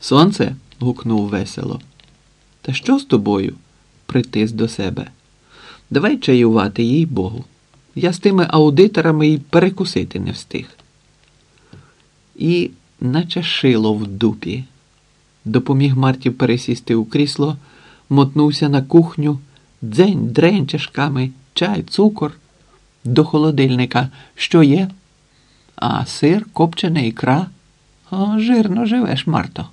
Сонце? гукнув весело. Та що з тобою? притис до себе. Давай чаювати, їй Богу. Я з тими аудиторами й перекусити не встиг. І наче шило в дупі. Допоміг Марті пересісти у крісло, мотнувся на кухню, дзень, дрень чашками, чай, цукор. До холодильника. Що є? А сир, копчена ікра. О, жирно живеш, Марто.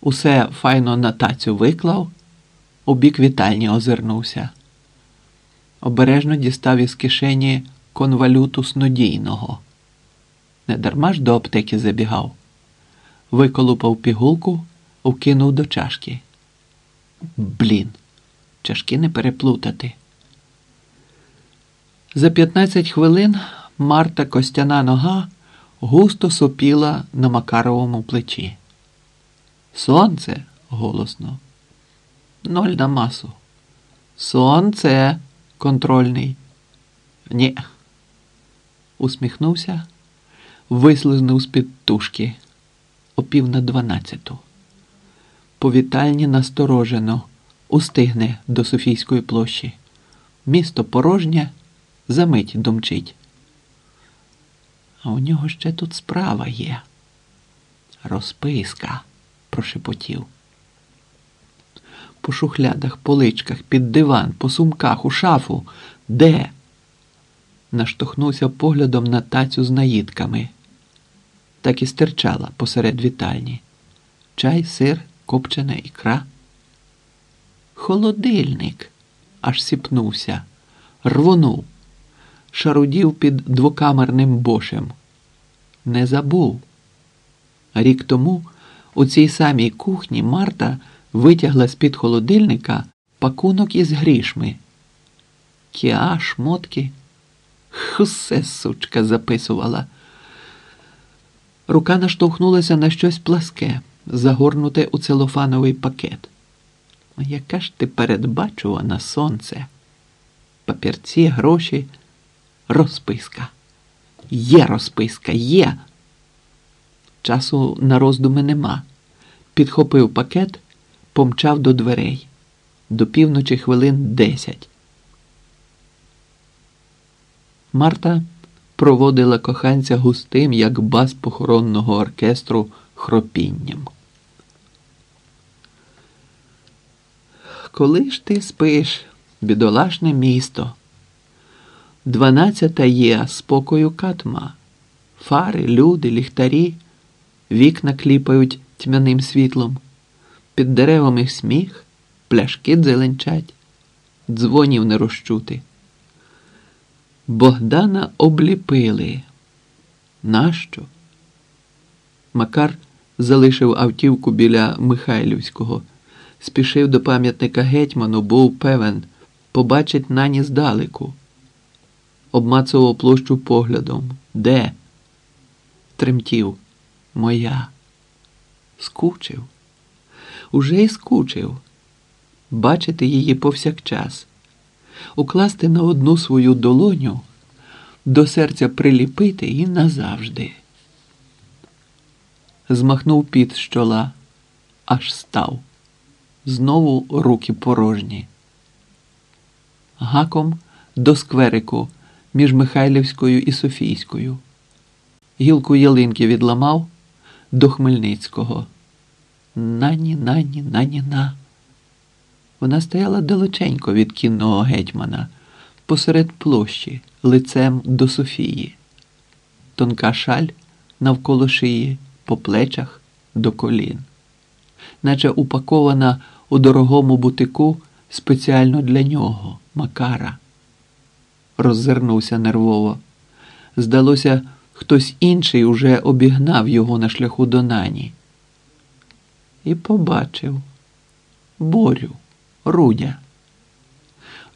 Усе файно на тацю виклав, у бік вітальні озирнувся. Обережно дістав із кишені конвалюту снодійного. Недарма ж до аптеки забігав. Виколупав пігулку, вкинув до чашки. Блін, чашки не переплутати. За 15 хвилин Марта костяна нога густо сопіла на Макаровому плечі. Сонце голосно. Ноль на масу. Сонце контрольний. Ні. Усміхнувся, вислизнув з-під тушки опів на дванадцяту. По вітальні насторожено, устигне до Софійської площі. Місто порожнє, замить домчить. А у нього ще тут справа є. Розписка, прошепотів. По шухлядах, поличках, під диван, по сумках, у шафу. Де? Наштовхнувся поглядом на тацю з наїдками. Так і стирчала посеред вітальні. Чай, сир, копчена ікра. Холодильник. Аж сіпнувся, рвонув, шарудів під двокамерним бошем. Не забув. Рік тому у цій самій кухні Марта витягла з-під холодильника пакунок із грішми. Кіа, шмотки. Хусе, сучка, записувала. Рука наштовхнулася на щось пласке, загорнуте у целофановий пакет. Яка ж ти передбачувана сонце? Папірці, гроші, розписка. Є розписка, є. Часу на роздуми нема. Підхопив пакет, помчав до дверей. До півночі хвилин десять. Марта проводила коханця густим, як бас похоронного оркестру, хропінням. Коли ж ти спиш, бідолашне місто? Дванадцята є спокою катма, фари, люди, ліхтарі, вікна кліпають тьмяним світлом, під деревами сміх, пляшки дзеленчать, дзвонів не розчути. Богдана обліпили. Нащо? Макар залишив автівку біля Михайлівського, спішив до пам'ятника гетьману, був певен, побачить нані здалеку. Обмацував площу поглядом. Де? Тремтів. Моя. Скучив. Уже й скучив. Бачити її повсякчас укласти на одну свою долоню, до серця приліпити і назавжди. Змахнув під з чола, аж став. Знову руки порожні. Гаком до скверику між Михайлівською і Софійською. Гілку ялинки відламав до Хмельницького. Нані, нані, нані, на. Вона стояла далеченько від кінного гетьмана, посеред площі, лицем до Софії, тонка шаль навколо шиї, по плечах до колін, наче упакована у дорогому бутику спеціально для нього, Макара. Роззирнувся нервово. Здалося, хтось інший уже обігнав його на шляху до нані. І побачив Борю. Рудя.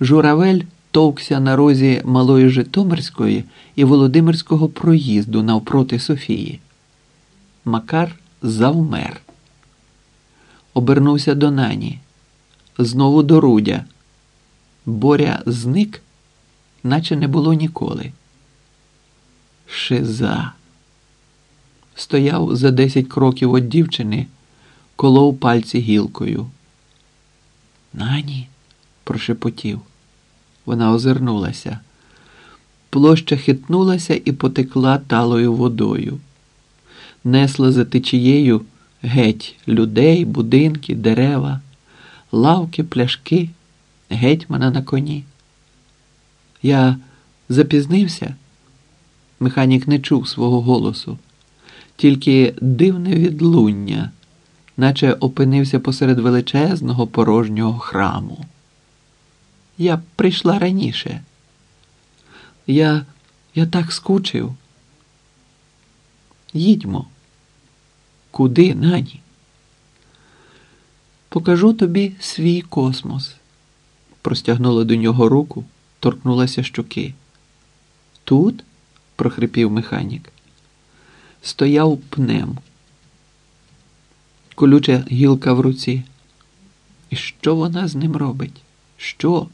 Журавель товкся на розі Малої Житомирської і Володимирського проїзду навпроти Софії. Макар завмер. Обернувся до нані. Знову до Рудя. Боря зник, наче не було ніколи. Шиза. стояв за десять кроків від дівчини, колов пальці гілкою. Нані, прошепотів. Вона озирнулася. Площа хитнулася і потекла талою водою. Несла за течією геть людей, будинки, дерева, лавки, пляшки, гетьмана на коні. Я запізнився. Механік не чув свого голосу, тільки дивне відлуння, наче опинився посеред величезного порожнього храму. Я прийшла раніше. Я я так скучив. Їдьмо. Куди, нані? Покажу тобі свій космос. Простягнула до нього руку, торкнулася щоки. Тут? Прохрипів механік. Стояв пнем. Колюча гілка в руці. І що вона з ним робить? Що?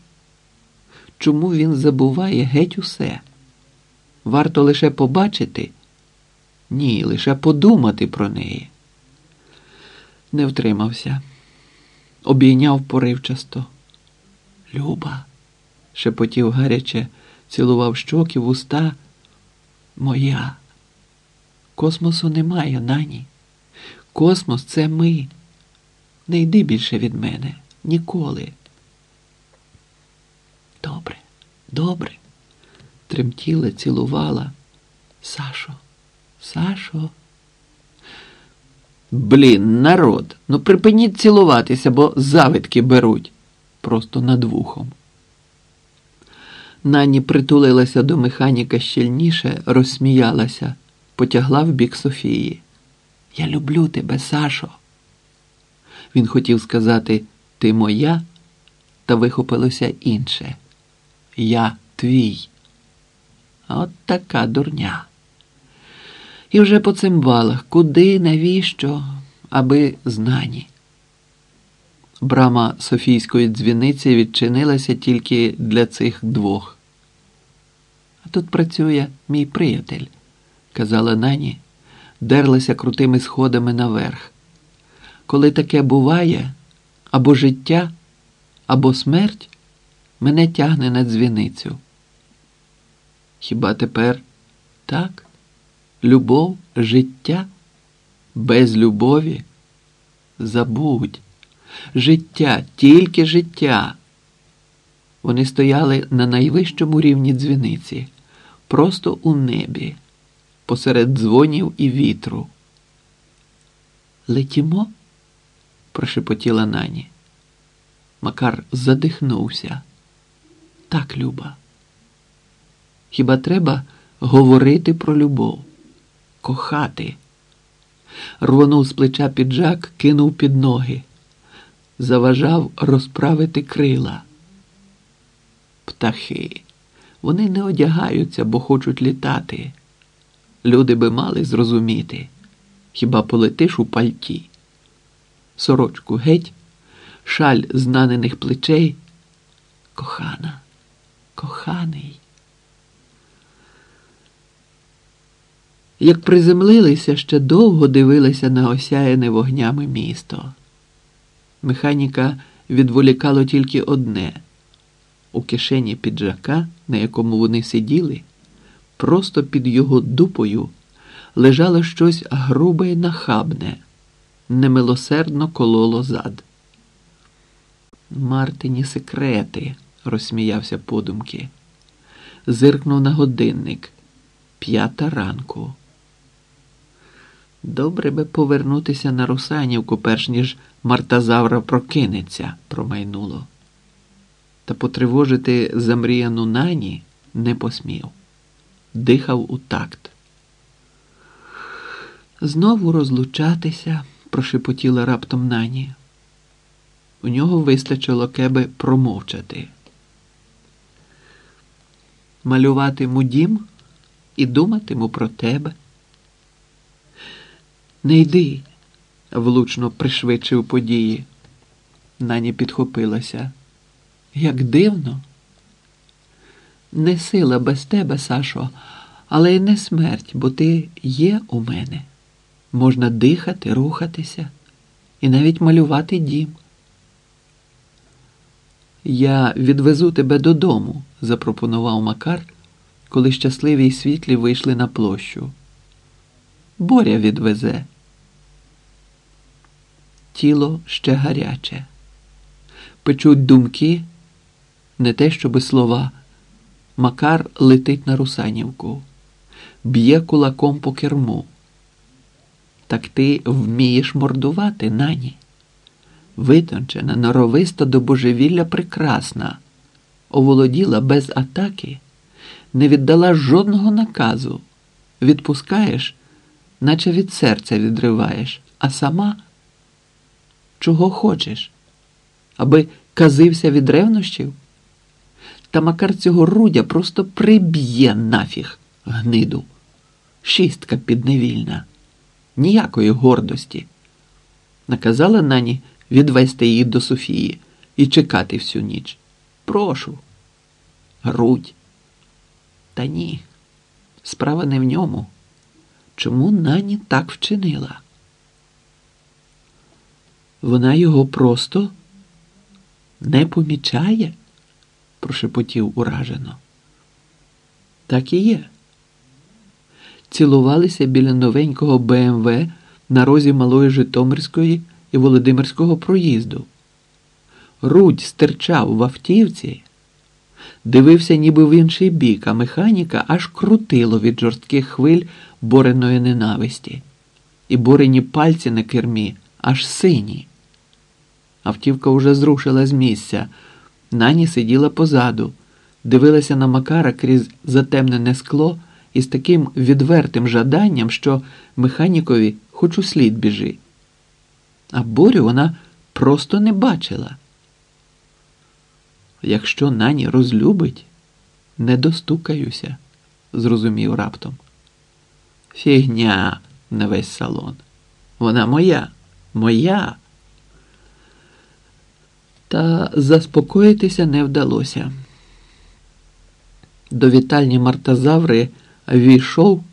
Чому він забуває геть усе? Варто лише побачити? Ні, лише подумати про неї. Не втримався, обійняв поривчасто. Люба, шепотів гаряче, цілував щоки в уста. Моя. Космосу немає, нані. Космос це ми. Не йди більше від мене ніколи. Добре, добре. Тремтіла, цілувала. Сашо, Сашо. Блін, народ, ну припиніть цілуватися, бо завидки беруть просто над вухом. Нані притулилася до механіка щільніше, розсміялася, потягла в бік Софії. Я люблю тебе, Сашо. Він хотів сказати Ти моя, та вихопилося інше. Я твій. От така дурня. І вже по цим балах, куди, навіщо, аби знані. Брама Софійської дзвіниці відчинилася тільки для цих двох. А тут працює мій приятель, казала нані, дерлася крутими сходами наверх. Коли таке буває, або життя, або смерть мене тягне на дзвіницю. Хіба тепер так? Любов, життя без любові? Забудь життя, тільки життя. Вони стояли на найвищому рівні дзвіниці, просто у небі, посеред дзвонів і вітру. Летімо? прошепотіла нані. Макар задихнувся. Так, Люба. Хіба треба говорити про любов, кохати? Рвонув з плеча піджак, кинув під ноги заважав розправити крила. Птахи. Вони не одягаються, бо хочуть літати. Люди би мали зрозуміти. Хіба полетиш у пальті? Сорочку геть, шаль знанених плечей. Кохана, коханий. Як приземлилися, ще довго дивилися на осяяне вогнями місто. Механіка відволікало тільки одне у кишені піджака, на якому вони сиділи, просто під його дупою лежало щось грубе й нахабне, немилосердно кололо зад. Мартині секрети, розсміявся подумки. Зиркнув на годинник. П'ята ранку. Добре би повернутися на Русанівку, перш ніж Мартазавра прокинеться, промайнуло. Та потривожити замріяну нані не посмів. Дихав у такт. Знову розлучатися, прошепотіла раптом нані. У нього вистачило кеби промовчати. Малюватиму дім і думатиму про тебе. Не йди, влучно пришвидшив події. Нані підхопилася. Як дивно. Не сила без тебе, Сашо, але й не смерть, бо ти є у мене. Можна дихати, рухатися і навіть малювати дім. Я відвезу тебе додому, запропонував Макар, коли щасливі й світлі вийшли на площу. Боря відвезе. Тіло ще гаряче. Печуть думки, не те, щоби слова. Макар летить на Русанівку, б'є кулаком по керму. Так ти вмієш мордувати, нані. Витончена, норовиста до божевілля прекрасна, оволоділа без атаки, не віддала жодного наказу. Відпускаєш, наче від серця відриваєш, а сама чого хочеш, аби казився від ревнощів? Та макар цього рудя просто приб'є нафіг гниду. Шістка підневільна, ніякої гордості. Наказала нані відвести її до Софії і чекати всю ніч. Прошу. Грудь. Та ні, справа не в ньому. Чому нані так вчинила? Вона його просто не помічає, прошепотів уражено. Так і є. Цілувалися біля новенького БМВ на розі Малої Житомирської і Володимирського проїзду. Рудь стирчав в автівці, дивився ніби в інший бік, а механіка аж крутило від жорстких хвиль бореної ненависті, і борені пальці на кермі аж сині. Автівка уже зрушила з місця. Нані сиділа позаду, дивилася на Макара крізь затемнене скло із таким відвертим жаданням, що механікові хоч у слід біжи. А борю вона просто не бачила. Якщо нані розлюбить, не достукаюся, зрозумів раптом. Фігня на весь салон. Вона моя, моя. Та заспокоїтися не вдалося. До вітальні Мартазаври війшов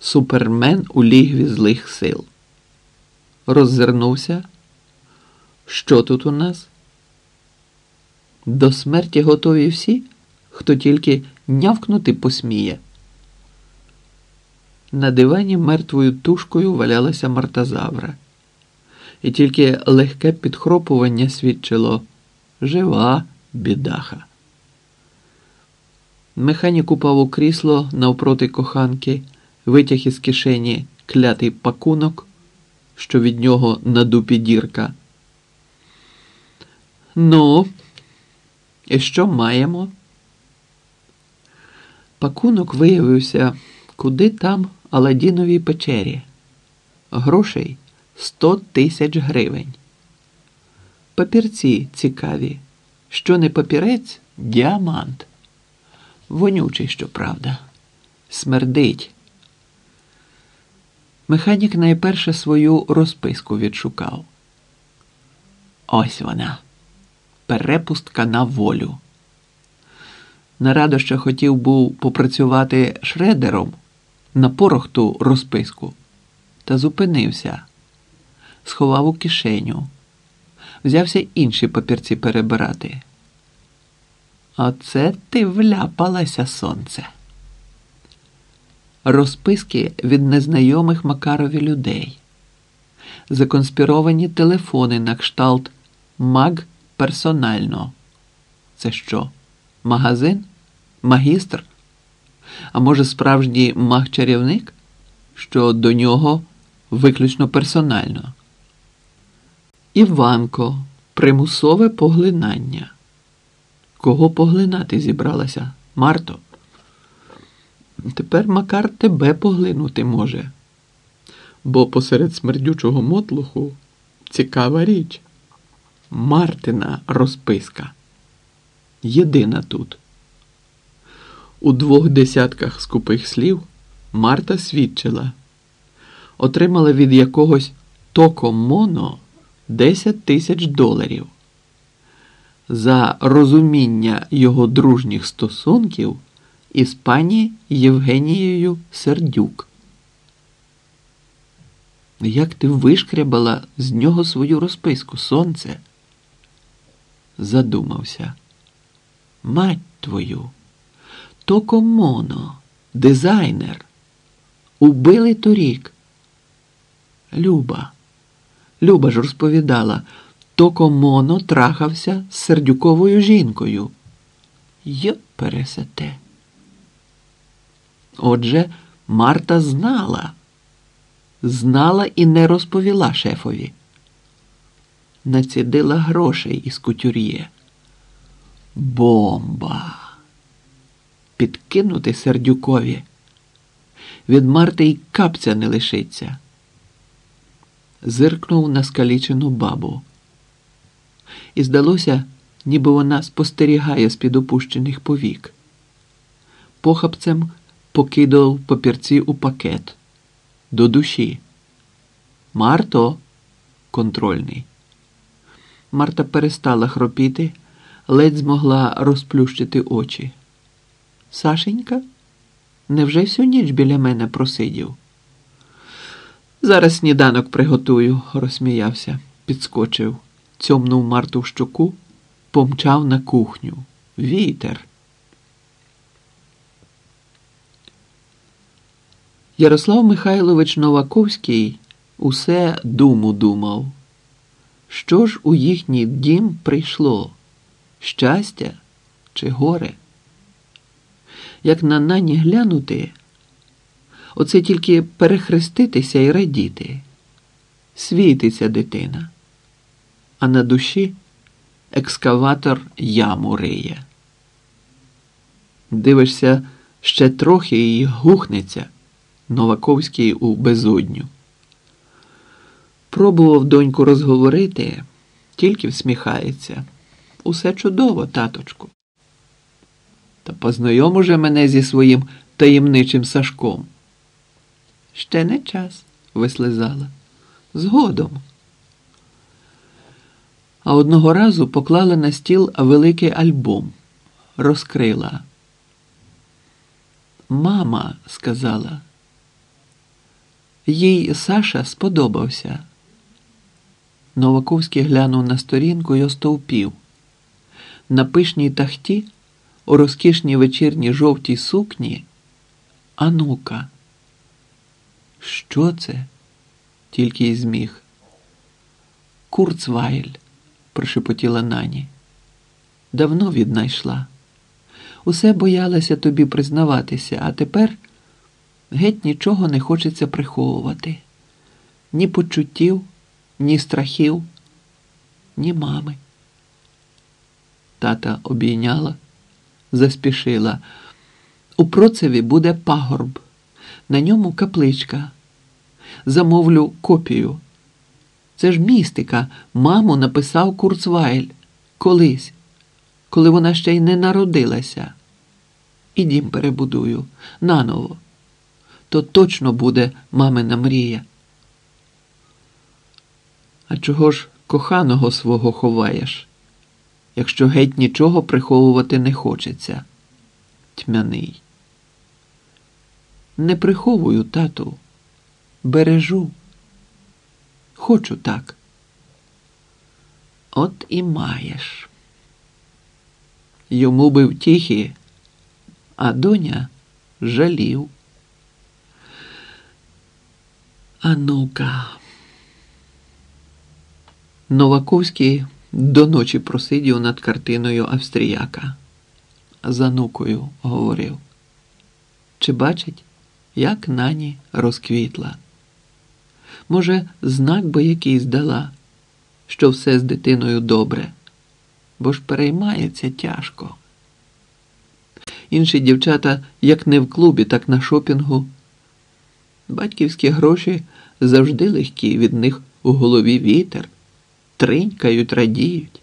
супермен у лігві злих сил. Роззирнувся. Що тут у нас? До смерті готові всі, хто тільки нявкнути посміє. На дивані мертвою тушкою валялася Мартазавра і тільки легке підхропування свідчило жива бідаха. Механік упав у крісло навпроти коханки, витяг із кишені клятий пакунок, що від нього на дупі дірка. Ну, і що маємо? Пакунок виявився куди там Аладдіновій печері. Грошей сто тисяч гривень. Папірці цікаві. Що не папірець діамант. Вонючий, щоправда. Смердить. Механік найперше свою розписку відшукав. Ось вона. Перепустка на волю. На радощах хотів був попрацювати шредером на порохту розписку та зупинився сховав у кишеню, взявся інші папірці перебирати. Оце ти вляпалася сонце. Розписки від незнайомих Макарові людей, законспіровані телефони на кшталт Маг персонально. Це що? Магазин? Магістр? А може, справжній маг-чарівник, що до нього виключно персонально? Іванко, примусове поглинання. Кого поглинати зібралася, Марто? Тепер Макар тебе поглинути може. Бо посеред смердючого мотлуху цікава річ. Мартина розписка. Єдина тут. У двох десятках скупих слів Марта свідчила, отримала від якогось Токо Моно 10 тисяч доларів. За розуміння його дружніх стосунків із пані Євгенією Сердюк. Як ти вишкрябала з нього свою розписку, сонце? Задумався. Мать твою, то комоно, дизайнер. Убили торік. Люба. Люба ж розповідала, то комоно трахався з сердюковою жінкою. Йоп пересете. Отже, Марта знала, знала і не розповіла шефові. Націдила грошей із кутюр'є. Бомба. Підкинути сердюкові. Від Марти й капця не лишиться. Зиркнув на скалічену бабу. І здалося, ніби вона спостерігає з-під опущених повік. Похапцем покидав папірці у пакет до душі. Марто, контрольний. Марта перестала хропіти, ледь змогла розплющити очі. Сашенька, невже всю ніч біля мене просидів? Зараз сніданок приготую, розсміявся, підскочив, цьомнув Марту в щоку, помчав на кухню. Вітер. Ярослав Михайлович Новаковський усе думу думав. Що ж у їхній дім прийшло? Щастя чи горе? Як на нані глянути, оце тільки перехреститися і радіти. Світиться дитина, а на душі екскаватор яму риє. Дивишся ще трохи і гухнеться. Новаковський у безодню. Пробував доньку розговорити, тільки всміхається. Усе чудово, таточку. Та познайом уже мене зі своїм таємничим Сашком. Ще не час, вислизала. Згодом. А одного разу поклала на стіл великий альбом, розкрила. Мама сказала. Їй Саша сподобався. Новаковський глянув на сторінку й остовпів. На пишній тахті, у розкішній вечірній жовтій сукні. Анука. Що це? Тільки й зміг. Курцвайль, прошепотіла нані. Давно віднайшла. Усе боялася тобі признаватися, а тепер. Геть нічого не хочеться приховувати, ні почуттів, ні страхів, ні мами. Тата обійняла, заспішила. У процеві буде пагорб, на ньому капличка. Замовлю копію. Це ж містика. Маму написав Курцвайль колись, коли вона ще й не народилася. І дім перебудую наново то точно буде мамина мрія. А чого ж коханого свого ховаєш, якщо геть нічого приховувати не хочеться? Тьмяний. Не приховую, тату, бережу. Хочу так. От і маєш. Йому би втіхи, а доня жалів. А ну-ка. Новаковський до ночі просидів над картиною австріяка. За нукою говорив. Чи бачить, як нані розквітла? Може, знак би який здала, що все з дитиною добре, бо ж переймається тяжко. Інші дівчата як не в клубі, так на шопінгу. Батьківські гроші завжди легкі, від них у голові вітер, тринькають, радіють.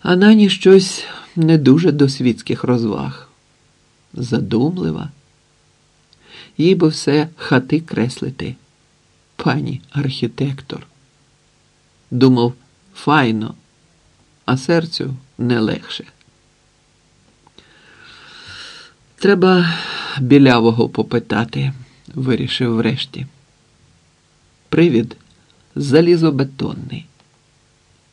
А нані щось не дуже до світських розваг. Задумлива. Їй би все хати креслити. Пані архітектор. Думав, файно, а серцю не легше. Треба білявого попитати вирішив врешті. Привід залізобетонний.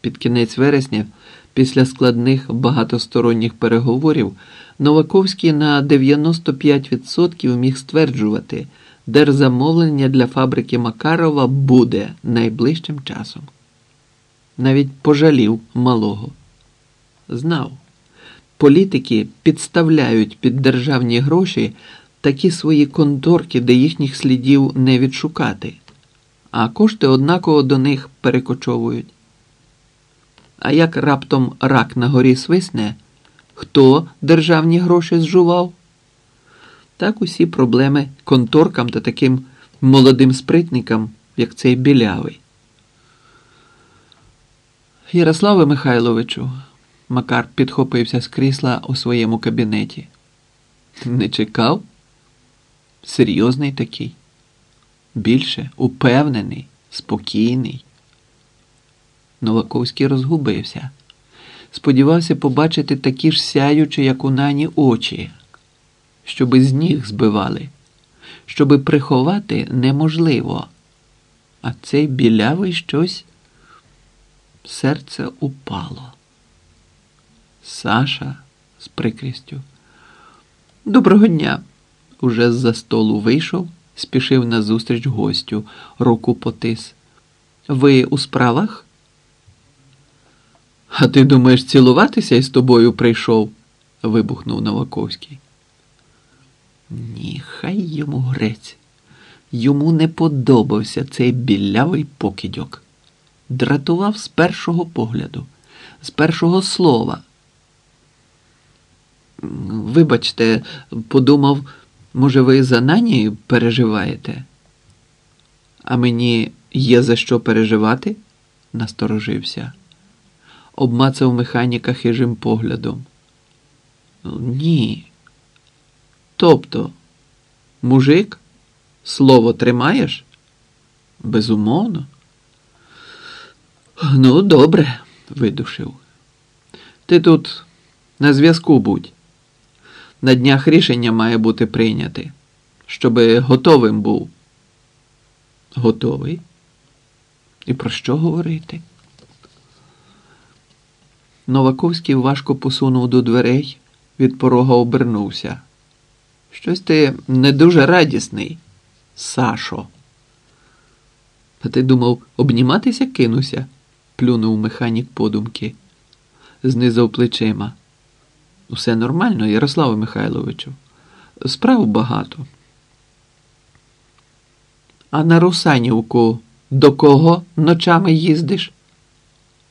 Під кінець вересня, після складних багатосторонніх переговорів, Новаковський на 95% міг стверджувати, держзамовлення для фабрики Макарова буде найближчим часом. Навіть пожалів малого. Знав, політики підставляють під державні гроші такі свої конторки, де їхніх слідів не відшукати, а кошти однаково до них перекочовують. А як раптом рак на горі свисне, хто державні гроші зжував? Так усі проблеми конторкам та таким молодим спритникам, як цей білявий. Ярославе Михайловичу, Макар підхопився з крісла у своєму кабінеті. Не чекав? Серйозний такий. Більше упевнений, спокійний. Новаковський розгубився. Сподівався побачити такі ж сяючі, як у нані, очі, щоби з ніг збивали, щоби приховати неможливо. А цей білявий щось серце упало. Саша з прикрістю. Доброго дня. Уже з-за столу вийшов, спішив назустріч гостю, руку потис. Ви у справах? А ти думаєш, цілуватися із тобою прийшов? вибухнув Новаковський. Ні, хай йому грець. Йому не подобався цей білявий покидьок. Дратував з першого погляду, з першого слова. Вибачте, подумав, може, ви за нані переживаєте? А мені є за що переживати? насторожився обмацав механіка хижим поглядом. Ні. Тобто, мужик, слово тримаєш? Безумовно. Ну, добре, видушив. Ти тут на зв'язку будь. На днях рішення має бути прийняте, щоби готовим був. Готовий? І про що говорити? Новаковський важко посунув до дверей, від порога обернувся. Щось ти не дуже радісний, Сашо. А ти думав, обніматися кинуся? плюнув механік подумки, знизав плечима. Усе нормально, Ярославе Михайловичу. Справ багато. А на Русанівку до кого ночами їздиш?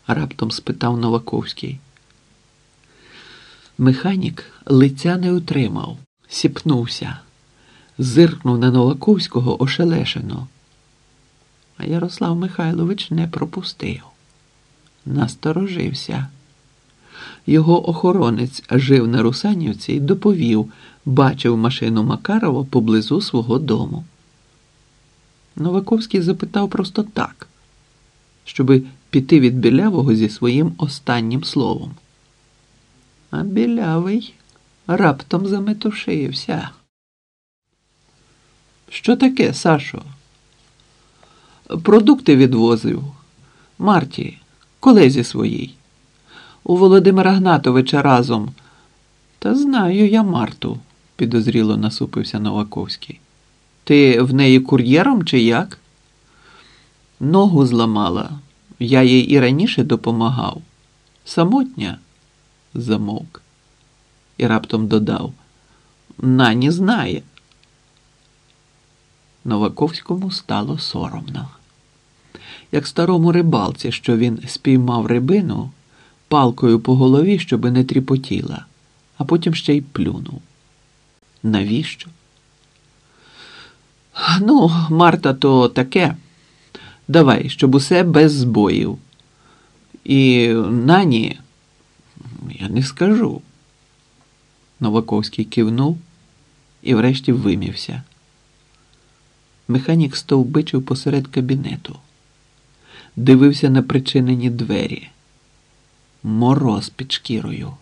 Раптом спитав Новаковський. Механік лиця не утримав, сіпнувся, зиркнув на Новаковського ошелешено. А Ярослав Михайлович не пропустив, насторожився. Його охоронець жив на Русанівці і доповів, бачив машину Макарова поблизу свого дому. Новаковський запитав просто так, щоби піти від білявого зі своїм останнім словом. А білявий раптом заметушився. Що таке, Сашо? Продукти відвозив Марті, колезі своїй. У Володимира Гнатовича разом. Та знаю я Марту, підозріло насупився Новаковський. Ти в неї кур'єром чи як? Ногу зламала. Я їй і раніше допомагав. Самотня замовк і раптом додав Нані знає. Новаковському стало соромно. Як старому рибалці, що він спіймав рибину палкою по голові, щоби не тріпотіла, а потім ще й плюнув. Навіщо? Ну, Марта, то таке. Давай, щоб усе без збоїв. І нані, я не скажу. Новаковський кивнув і врешті вимівся. Механік стовбичив посеред кабінету, дивився на причинені двері. Мороз під шкірою.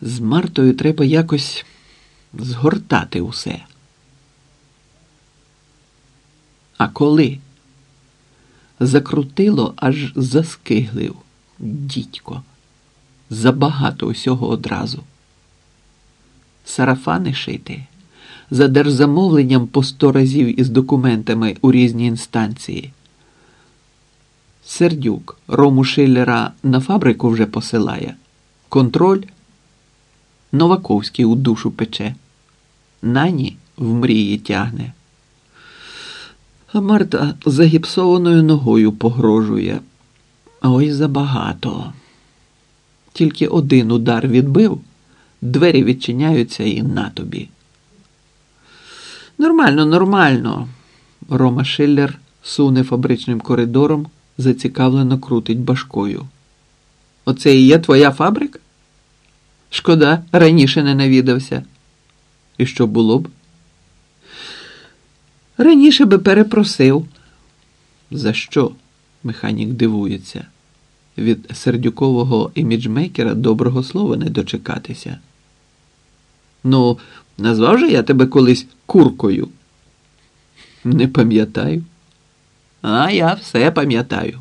З Мартою треба якось згортати усе. А коли? Закрутило, аж заскиглив. Дідько. Забагато усього одразу. Сарафани шити за держзамовленням по сто разів із документами у різні інстанції. Сердюк Рому Шиллера на фабрику вже посилає. Контроль Новаковський у душу пече. Нані в мрії тягне. Марта загіпсованою ногою погрожує. Ой забагато. Тільки один удар відбив, двері відчиняються і на тобі. Нормально, нормально. Рома Шиллер суне фабричним коридором, зацікавлено крутить башкою. Оце і є твоя фабрика? Шкода, раніше не навідався. І що було б? Раніше би перепросив. За що? Механік дивується. Від сердюкового іміджмейкера доброго слова не дочекатися. Ну, назвав же я тебе колись куркою? Не пам'ятаю. А я все пам'ятаю.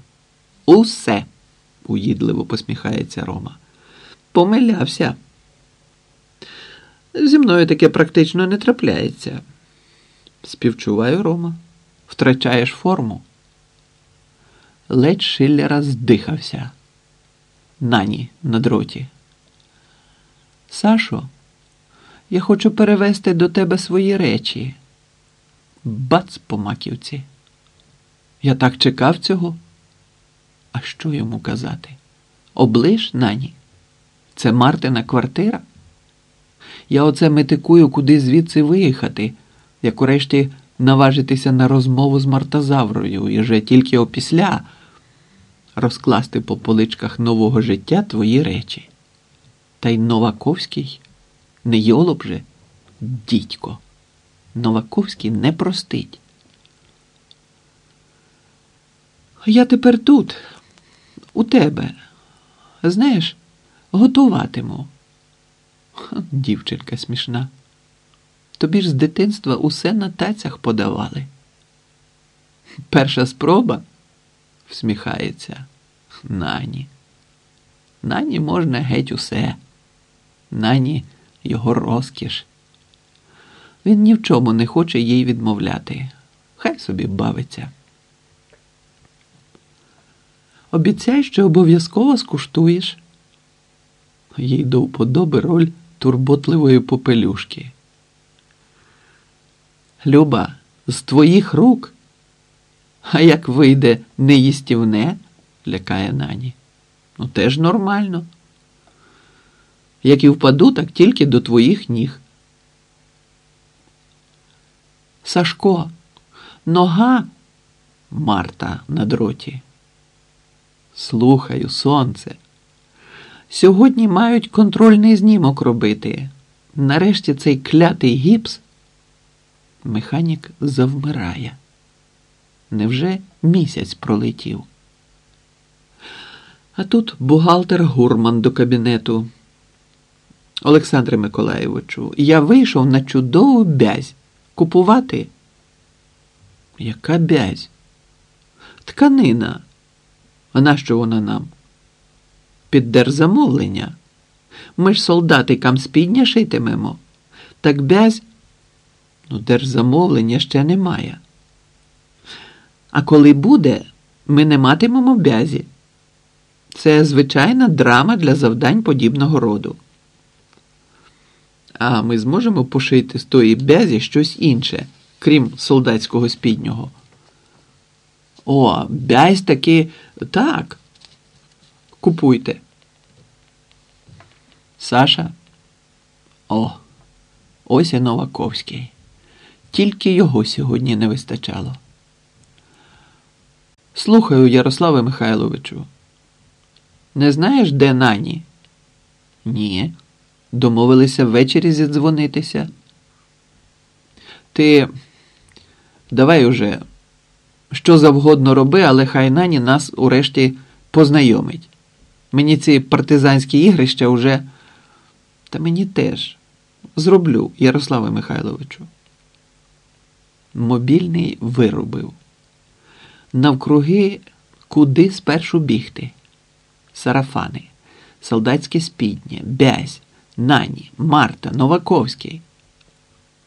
Усе, уїдливо посміхається Рома. Помилявся. Зі мною таке практично не трапляється. Співчуваю, Рома. Втрачаєш форму. Ледь Шиллера здихався. Нані на дроті. Сашо, я хочу перевезти до тебе свої речі. Бац по маківці. Я так чекав цього. А що йому казати? Облиш нані. Це Мартина квартира. Я оце метикую, куди звідси виїхати, як урешті наважитися на розмову з Мартазаврою і вже тільки опісля розкласти по поличках нового життя твої речі. Та й Новаковський не йолоп же, дідько. Новаковський не простить. Я тепер тут, у тебе. Знаєш, готуватиму. Дівчинка смішна. Тобі ж з дитинства усе на тацях подавали. Перша спроба всміхається. Нані. Нані можна геть усе. Нані його розкіш. Він ні в чому не хоче їй відмовляти. Хай собі бавиться. Обіцяй, що обов'язково скуштуєш. Їй до вподоби роль турботливої попелюшки. Люба, з твоїх рук. А як вийде неїстівне, лякає нані. Ну, теж нормально. Як і впаду, так тільки до твоїх ніг. Сашко, нога Марта на дроті. Слухаю, сонце. Сьогодні мають контрольний знімок робити. Нарешті цей клятий гіпс. Механік завмирає. Невже місяць пролетів? А тут бухгалтер Гурман до кабінету. Олександре Миколаєвичу, я вийшов на чудову бязь. Купувати? Яка бязь? Тканина. А нащо вона нам? Під держзамовлення. Ми ж солдатикам спідня шитимемо. Так бязь, ну, держзамовлення ще немає. А коли буде, ми не матимемо бязі. Це звичайна драма для завдань подібного роду. А ми зможемо пошити з тої бязі щось інше, крім солдатського спіднього. О, бязь таки так. Купуйте. Саша. О, ось і Новаковський. Тільки його сьогодні не вистачало. Слухаю, Ярославе Михайловичу. Не знаєш, де нані? Ні. Домовилися ввечері зідзвонитися. Ти давай уже що завгодно роби, але хай нані нас урешті познайомить. Мені ці партизанські ігрища вже. Та мені теж зроблю, Ярославе Михайловичу. Мобільний вирубив. навкруги, куди спершу бігти. Сарафани, солдатське спідні, бязь, нані, Марта, Новаковський.